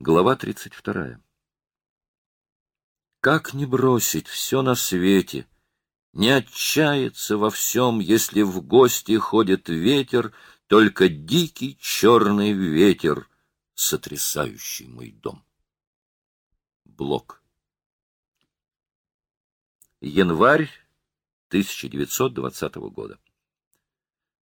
Глава 32. Как не бросить все на свете, не отчаяться во всем, если в гости ходит ветер, только дикий черный ветер, сотрясающий мой дом. Блок. Январь 1920 года.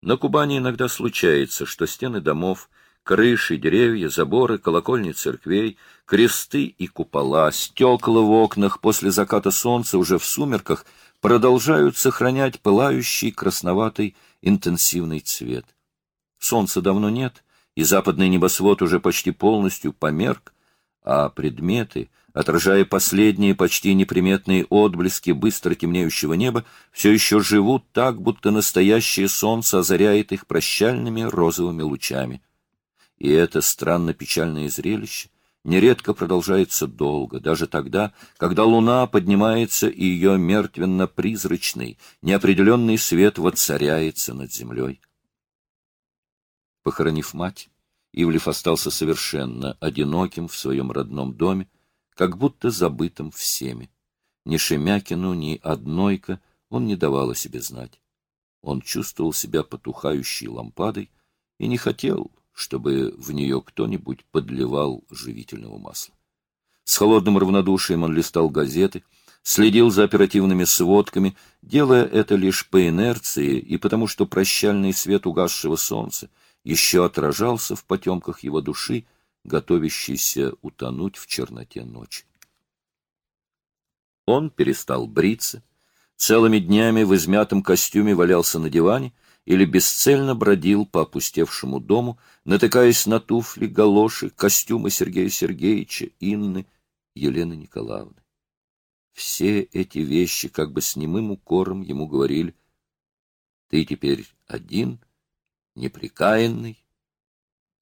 На Кубани иногда случается, что стены домов — крыши, деревья, заборы, колокольни церквей, кресты и купола, стекла в окнах после заката солнца уже в сумерках продолжают сохранять пылающий красноватый интенсивный цвет. Солнца давно нет, и западный небосвод уже почти полностью померк, а предметы, отражая последние почти неприметные отблески быстро темнеющего неба, все еще живут так, будто настоящее солнце озаряет их прощальными розовыми лучами и это странно печальное зрелище нередко продолжается долго, даже тогда, когда луна поднимается и ее мертвенно-призрачный, неопределенный свет воцаряется над землей. Похоронив мать, Ивлев остался совершенно одиноким в своем родном доме, как будто забытым всеми. Ни Шемякину, ни Однойка он не давал о себе знать. Он чувствовал себя потухающей лампадой и не хотел, чтобы в нее кто-нибудь подливал живительного масла. С холодным равнодушием он листал газеты, следил за оперативными сводками, делая это лишь по инерции и потому, что прощальный свет угасшего солнца еще отражался в потемках его души, готовящейся утонуть в черноте ночи. Он перестал бриться, целыми днями в измятом костюме валялся на диване, или бесцельно бродил по опустевшему дому, натыкаясь на туфли, галоши, костюмы Сергея Сергеевича, Инны, Елены Николаевны. Все эти вещи как бы с немым укором ему говорили, «Ты теперь один, неприкаянный,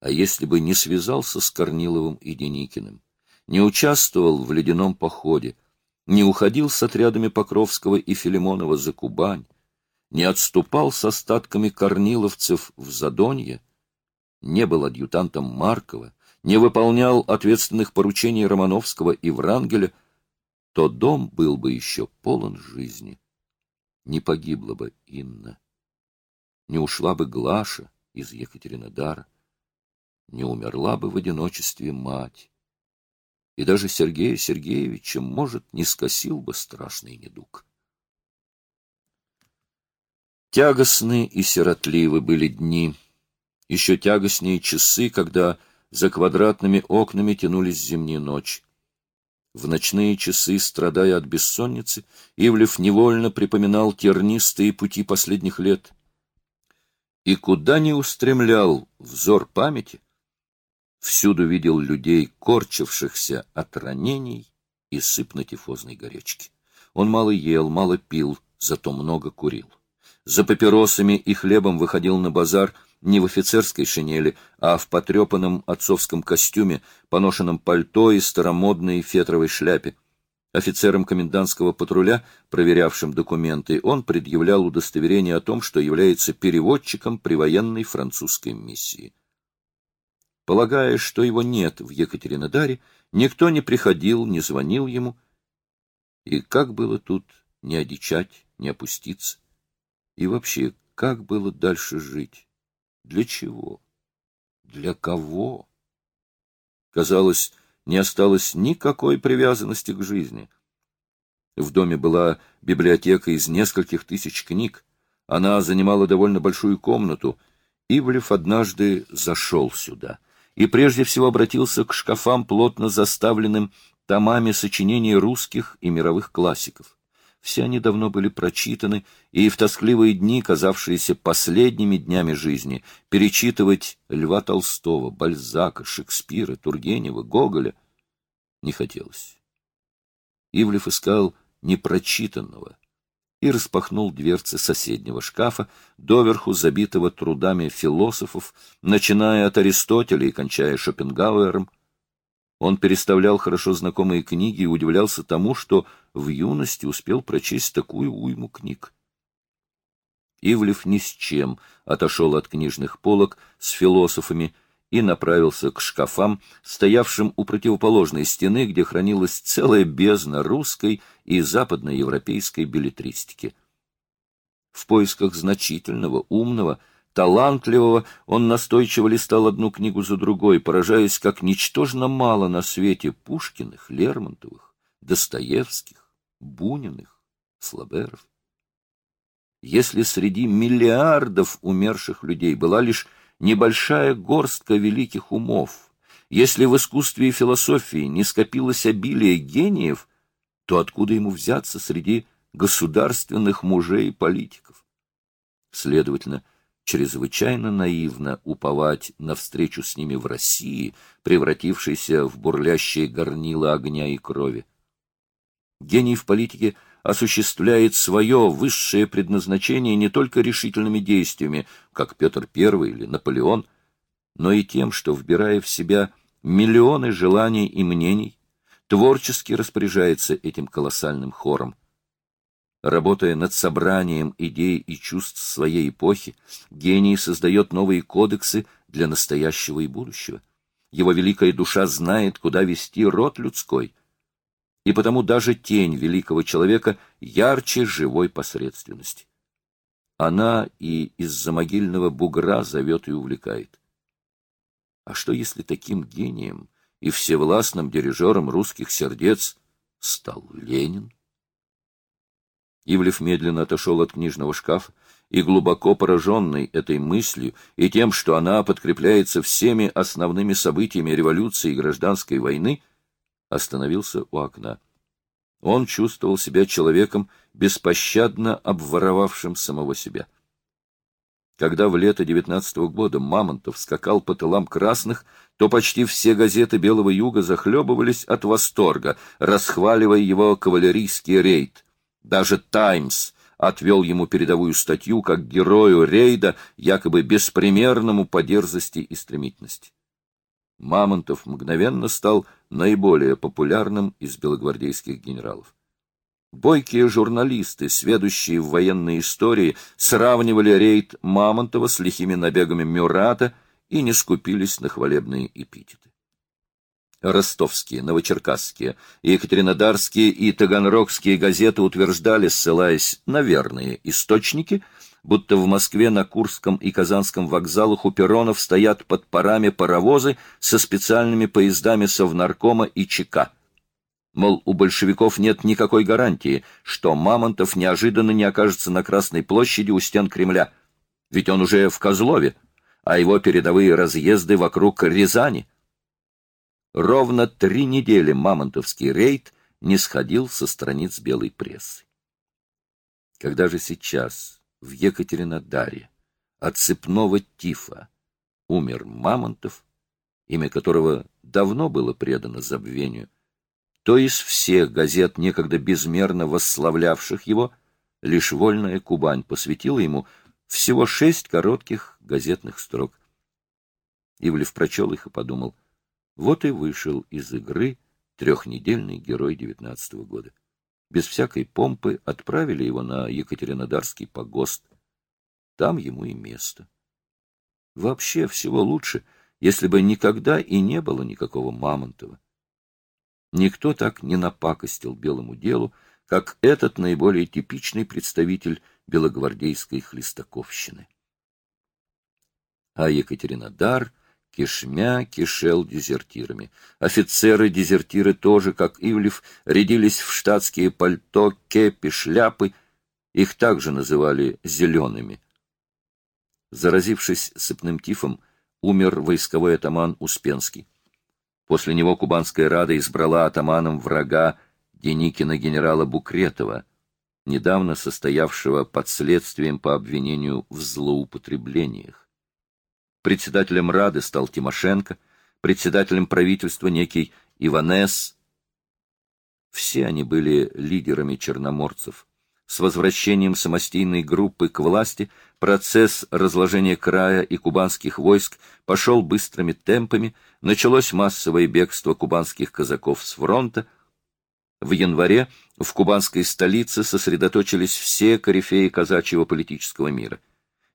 а если бы не связался с Корниловым и Деникиным, не участвовал в ледяном походе, не уходил с отрядами Покровского и Филимонова за Кубань, не отступал с остатками корниловцев в Задонье, не был адъютантом Маркова, не выполнял ответственных поручений Романовского и Врангеля, то дом был бы еще полон жизни. Не погибла бы Инна, не ушла бы Глаша из Екатеринодара, не умерла бы в одиночестве мать, и даже Сергея Сергеевича, может, не скосил бы страшный недуг. Тягостны и сиротливы были дни, еще тягостнее часы, когда за квадратными окнами тянулись зимние ночи. В ночные часы, страдая от бессонницы, Ивлев невольно припоминал тернистые пути последних лет. И куда ни устремлял взор памяти, всюду видел людей, корчившихся от ранений и сыпно-тифозной горячки. Он мало ел, мало пил, зато много курил за папиросами и хлебом выходил на базар не в офицерской шинели, а в потрепанном отцовском костюме, поношенном пальто и старомодной фетровой шляпе. Офицерам комендантского патруля, проверявшим документы, он предъявлял удостоверение о том, что является переводчиком при военной французской миссии. Полагая, что его нет в Екатеринодаре, никто не приходил, не звонил ему. И как было тут не одичать, не опуститься? И вообще, как было дальше жить? Для чего? Для кого? Казалось, не осталось никакой привязанности к жизни. В доме была библиотека из нескольких тысяч книг. Она занимала довольно большую комнату. Ивлев однажды зашел сюда и прежде всего обратился к шкафам, плотно заставленным томами сочинений русских и мировых классиков. Все они давно были прочитаны, и в тоскливые дни, казавшиеся последними днями жизни, перечитывать Льва Толстого, Бальзака, Шекспира, Тургенева, Гоголя не хотелось. Ивлев искал непрочитанного и распахнул дверцы соседнего шкафа, доверху забитого трудами философов, начиная от Аристотеля и кончая Шопенгауэром, он переставлял хорошо знакомые книги и удивлялся тому, что в юности успел прочесть такую уйму книг. Ивлев ни с чем отошел от книжных полок с философами и направился к шкафам, стоявшим у противоположной стены, где хранилась целая бездна русской и западноевропейской билетристики. В поисках значительного, умного, талантливого он настойчиво листал одну книгу за другой, поражаясь, как ничтожно мало на свете Пушкиных, Лермонтовых, Достоевских, Буниных, Слаберов. Если среди миллиардов умерших людей была лишь небольшая горстка великих умов, если в искусстве и философии не скопилось обилие гениев, то откуда ему взяться среди государственных мужей и политиков? Следовательно, чрезвычайно наивно уповать на встречу с ними в России, превратившейся в бурлящее горнило огня и крови. Гений в политике осуществляет свое высшее предназначение не только решительными действиями, как Петр I или Наполеон, но и тем, что, вбирая в себя миллионы желаний и мнений, творчески распоряжается этим колоссальным хором. Работая над собранием идей и чувств своей эпохи, гений создает новые кодексы для настоящего и будущего. Его великая душа знает, куда вести род людской, и потому даже тень великого человека ярче живой посредственности. Она и из-за могильного бугра зовет и увлекает. А что, если таким гением и всевластным дирижером русских сердец стал Ленин? Ивлев медленно отошел от книжного шкафа и, глубоко пораженный этой мыслью и тем, что она подкрепляется всеми основными событиями революции и гражданской войны, остановился у окна. Он чувствовал себя человеком, беспощадно обворовавшим самого себя. Когда в лето девятнадцатого года Мамонтов скакал по тылам красных, то почти все газеты Белого Юга захлебывались от восторга, расхваливая его кавалерийский рейд. Даже «Таймс» отвел ему передовую статью как герою рейда, якобы беспримерному по дерзости и стремительности. Мамонтов мгновенно стал наиболее популярным из белогвардейских генералов. Бойкие журналисты, сведущие в военной истории, сравнивали рейд Мамонтова с лихими набегами Мюрата и не скупились на хвалебные эпитеты. Ростовские, новочеркасские, екатеринодарские и таганрогские газеты утверждали, ссылаясь на верные источники, будто в Москве на Курском и Казанском вокзалах у перронов стоят под парами паровозы со специальными поездами Совнаркома и ЧК. Мол, у большевиков нет никакой гарантии, что Мамонтов неожиданно не окажется на Красной площади у стен Кремля. Ведь он уже в Козлове, а его передовые разъезды вокруг Рязани. Ровно три недели мамонтовский рейд не сходил со страниц белой прессы. Когда же сейчас в Екатеринодаре от цепного тифа умер Мамонтов, имя которого давно было предано забвению, то из всех газет, некогда безмерно восславлявших его, лишь «Вольная Кубань» посвятила ему всего шесть коротких газетных строк. Ивлев прочел их и подумал, вот и вышел из игры трехнедельный герой девятнадцатого года без всякой помпы отправили его на Екатеринодарский погост. Там ему и место. Вообще всего лучше, если бы никогда и не было никакого Мамонтова. Никто так не напакостил белому делу, как этот наиболее типичный представитель белогвардейской хлестаковщины. А Екатеринодар — кишмя кишел дезертирами. Офицеры-дезертиры тоже, как Ивлев, рядились в штатские пальто, кепи, шляпы. Их также называли «зелеными». Заразившись сыпным тифом, умер войсковой атаман Успенский. После него Кубанская Рада избрала атаманом врага Деникина генерала Букретова, недавно состоявшего под следствием по обвинению в злоупотреблениях. Председателем Рады стал Тимошенко, председателем правительства некий Иванес. Все они были лидерами черноморцев. С возвращением самостийной группы к власти процесс разложения края и кубанских войск пошел быстрыми темпами, началось массовое бегство кубанских казаков с фронта. В январе в кубанской столице сосредоточились все корифеи казачьего политического мира —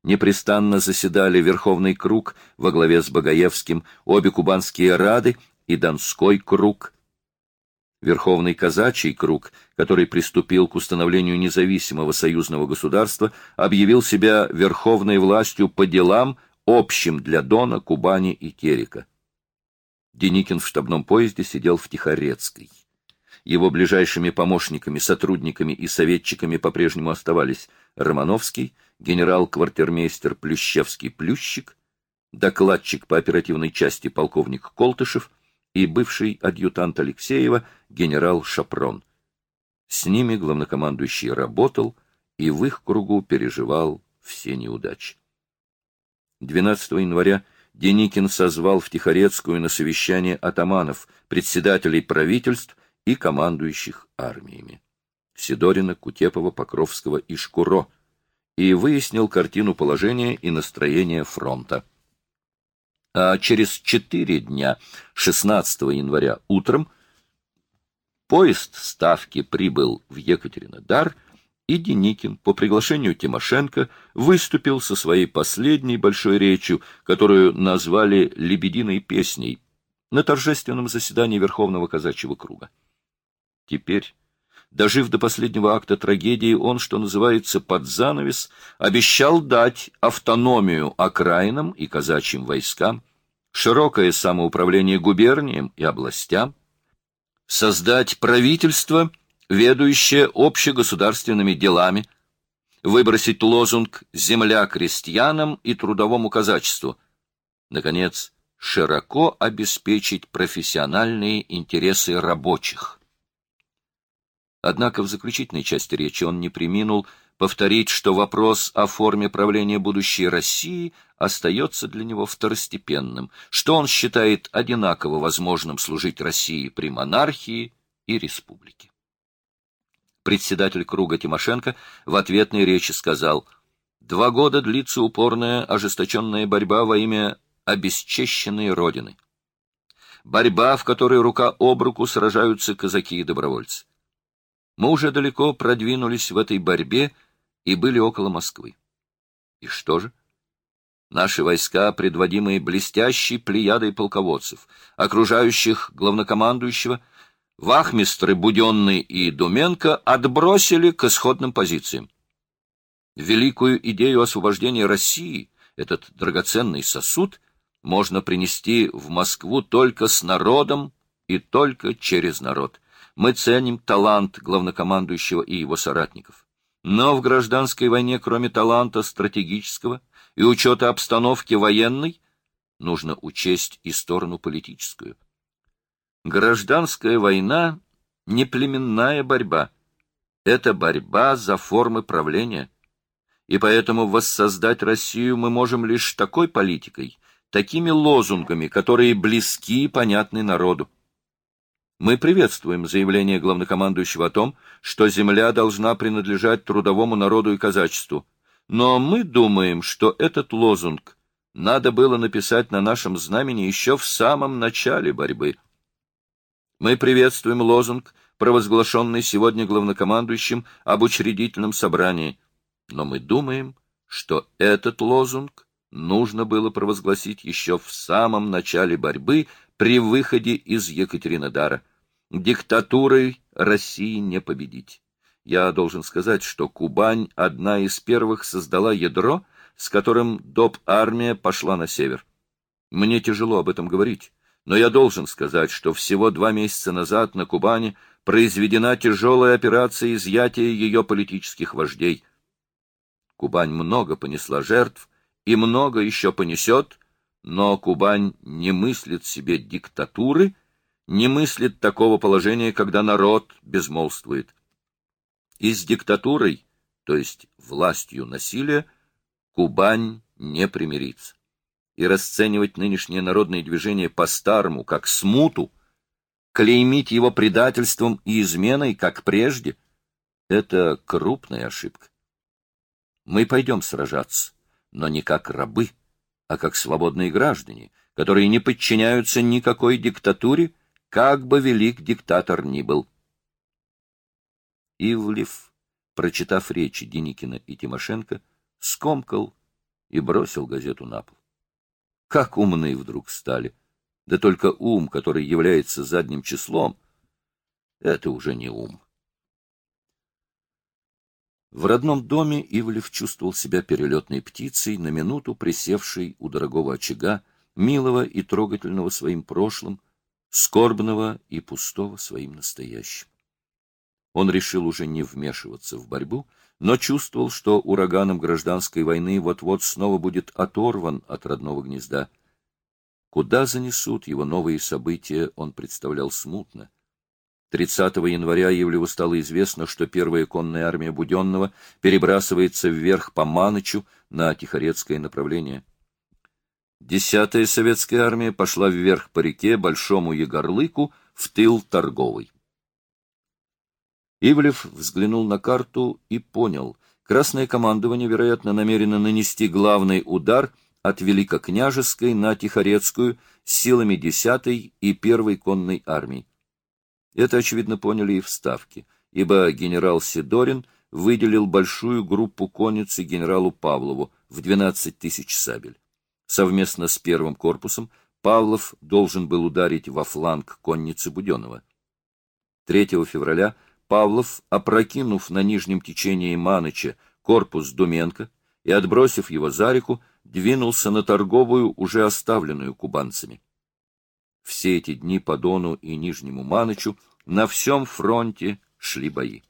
Непрестанно заседали Верховный круг во главе с Багаевским, обе кубанские рады и Донской круг. Верховный казачий круг, который приступил к установлению независимого союзного государства, объявил себя верховной властью по делам, общим для Дона, Кубани и Терека. Деникин в штабном поезде сидел в Тихорецкой. Его ближайшими помощниками, сотрудниками и советчиками по-прежнему оставались Романовский, генерал-квартирмейстер Плющевский-Плющик, докладчик по оперативной части полковник Колтышев и бывший адъютант Алексеева генерал Шапрон. С ними главнокомандующий работал и в их кругу переживал все неудачи. 12 января Деникин созвал в Тихорецкую на совещание атаманов, председателей правительств и командующих армиями Сидорина, Кутепова, Покровского и Шкуро и выяснил картину положения и настроения фронта. А через четыре дня, 16 января утром, поезд Ставки прибыл в Екатеринодар – и Деникин по приглашению Тимошенко выступил со своей последней большой речью, которую назвали «Лебединой песней» на торжественном заседании Верховного казачьего круга. Теперь, дожив до последнего акта трагедии, он, что называется, под занавес, обещал дать автономию окраинам и казачьим войскам, широкое самоуправление губерниям и областям, создать правительство – ведущая общегосударственными делами, выбросить лозунг «Земля крестьянам и трудовому казачеству», наконец, широко обеспечить профессиональные интересы рабочих. Однако в заключительной части речи он не приминул повторить, что вопрос о форме правления будущей России остается для него второстепенным, что он считает одинаково возможным служить России при монархии и республике председатель круга Тимошенко в ответной речи сказал, «Два года длится упорная, ожесточенная борьба во имя обесчещенной Родины. Борьба, в которой рука об руку сражаются казаки и добровольцы. Мы уже далеко продвинулись в этой борьбе и были около Москвы. И что же? Наши войска, предводимые блестящей плеядой полководцев, окружающих главнокомандующего, вахмистры Буденный и Думенко отбросили к исходным позициям. Великую идею освобождения России, этот драгоценный сосуд, можно принести в Москву только с народом и только через народ. Мы ценим талант главнокомандующего и его соратников. Но в гражданской войне, кроме таланта стратегического и учета обстановки военной, нужно учесть и сторону политическую. Гражданская война — не племенная борьба. Это борьба за формы правления. И поэтому воссоздать Россию мы можем лишь такой политикой, такими лозунгами, которые близки и понятны народу. Мы приветствуем заявление главнокомандующего о том, что земля должна принадлежать трудовому народу и казачеству. Но мы думаем, что этот лозунг надо было написать на нашем знамени еще в самом начале борьбы. Мы приветствуем лозунг, провозглашенный сегодня главнокомандующим об учредительном собрании, но мы думаем, что этот лозунг нужно было провозгласить еще в самом начале борьбы при выходе из Екатеринодара. Диктатурой России не победить. Я должен сказать, что Кубань одна из первых создала ядро, с которым доп-армия пошла на север. Мне тяжело об этом говорить. Но я должен сказать, что всего два месяца назад на Кубани произведена тяжелая операция изъятия ее политических вождей. Кубань много понесла жертв и много еще понесет, но Кубань не мыслит себе диктатуры, не мыслит такого положения, когда народ безмолвствует. И с диктатурой, то есть властью насилия, Кубань не примирится и расценивать нынешнее народное движение по-старому, как смуту, клеймить его предательством и изменой, как прежде, это крупная ошибка. Мы пойдем сражаться, но не как рабы, а как свободные граждане, которые не подчиняются никакой диктатуре, как бы велик диктатор ни был. Ивлев, прочитав речи Деникина и Тимошенко, скомкал и бросил газету на пол. Как умны вдруг стали! Да только ум, который является задним числом, это уже не ум. В родном доме Ивлев чувствовал себя перелетной птицей, на минуту присевшей у дорогого очага, милого и трогательного своим прошлым, скорбного и пустого своим настоящим. Он решил уже не вмешиваться в борьбу, но чувствовал, что ураганом гражданской войны вот-вот снова будет оторван от родного гнезда. Куда занесут его новые события, он представлял смутно. 30 января Ивлеву стало известно, что первая конная армия Буденного перебрасывается вверх по Манычу на Тихорецкое направление. Десятая советская армия пошла вверх по реке Большому Егорлыку в тыл торговый. Ивлев взглянул на карту и понял, Красное командование, вероятно, намерено нанести главный удар от Великокняжеской на Тихорецкую силами 10-й и 1-й конной армий. Это, очевидно, поняли и в Ставке, ибо генерал Сидорин выделил большую группу конницы генералу Павлову в 12 тысяч сабель. Совместно с первым корпусом Павлов должен был ударить во фланг конницы Буденова. 3 февраля Павлов, опрокинув на нижнем течении Маныча корпус Думенко и отбросив его за реку, двинулся на торговую, уже оставленную кубанцами. Все эти дни по Дону и Нижнему Манычу на всем фронте шли бои.